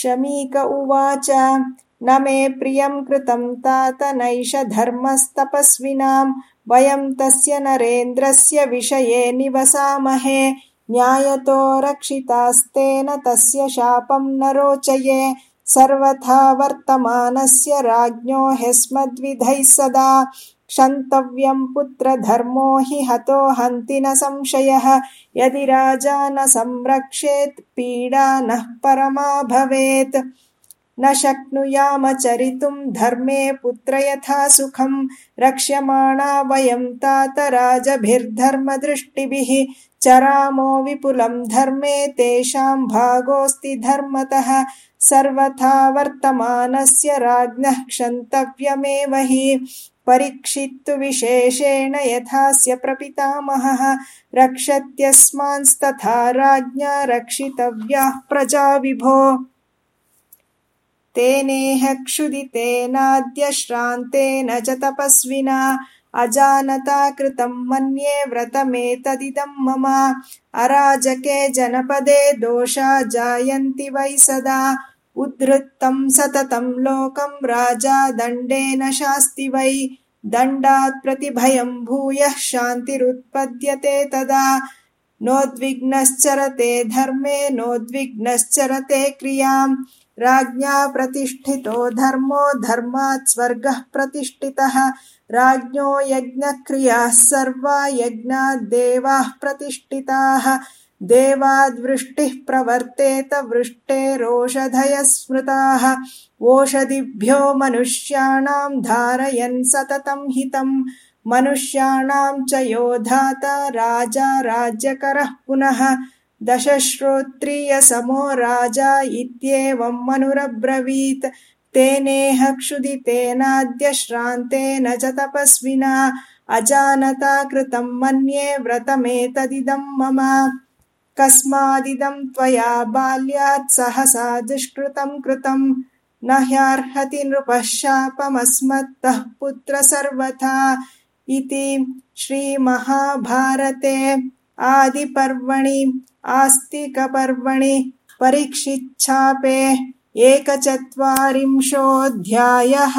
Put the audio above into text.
शमीक उवाच न मे प्रियं कृतं तात नैष धर्मस्तपस्विनां वयं तस्य नरेन्द्रस्य विषये निवसामहे न्यायतो रक्षितास्तेन तस्य शापं न रोचये सर्वथा वर्तमानस्य राज्ञो ह्यस्मद्विधैः सदा। क्षन्तव्यं पुत्रधर्मो हि हतो हन्ति न संशयः। यदि राजा न संरक्षेत् पीडा नः परमा भवेत् न शक्नुयामचरितुं धर्मे पुत्र यथा सुखं। रक्ष्यमाणा वयं तात राजभिर्धर्मदृष्टिभिः। चरामो विपुलं धर्मे तेषां भागोऽस्ति धर्मतः। सर्वथा वर्तमानस्य राज्ञः क्षन्तव्यमेव हि। परीक्षित्तुविशेषेण यथास्य प्रपितामहः। रक्षत्यस्मांस्तथा राज्ञा रक्षितव्याः प्रजा विभो तेनेह क्षुदितेनाद्य श्रान्तेन च तपस्विना अजानता कृतं मन्ये व्रतमेतदिदं मम। अराजके जनपदे दोषा जायन्ति वै सदा। उद्धृतं सततं लोकं राजा दण्डेन शास्ति वै। दण्डात् प्रतिभयं भूयः शान्तिरुत्पद्यते तदा। नोद्विग्नश्चरते धर्मे नोद्विग्नश्चरते क्रियाम् राज्ञा प्रतिष्ठितो धर्मो धर्मात् स्वर्गः प्रतिष्ठितः। राज्ञो यज्ञक्रियाः सर्वा यज्ञाद्देवाः प्रतिष्ठिताः। देवाद्वृष्टिः प्रवर्तेत वृष्टेरोषधयः स्मृताः ओषधिभ्यो मनुष्याणां धारयन् सततं हितं मनुष्याणां च यो धाता राजा राज्यकरः पुनः दशश्रोत्रियसमो राजा इत्येवं मनुरब्रवीत्। तेनेह क्षुदितेनाद्य श्रान्तेन च तपस्विना। अजानता कृतं मन्ये व्रतमेतदिदं मम। कस्मादिदं त्वया बाल्यात् सहसा दुष्कृतं कृतं। न ह्यार्हति नृपः शापमस्मत्तः पुत्र सर्वथा। इति श्रीमहाभारते आदिपर्वणि आस्तिकपर्वणि परीक्षिच्छापे एकचत्वारिंशोऽध्यायः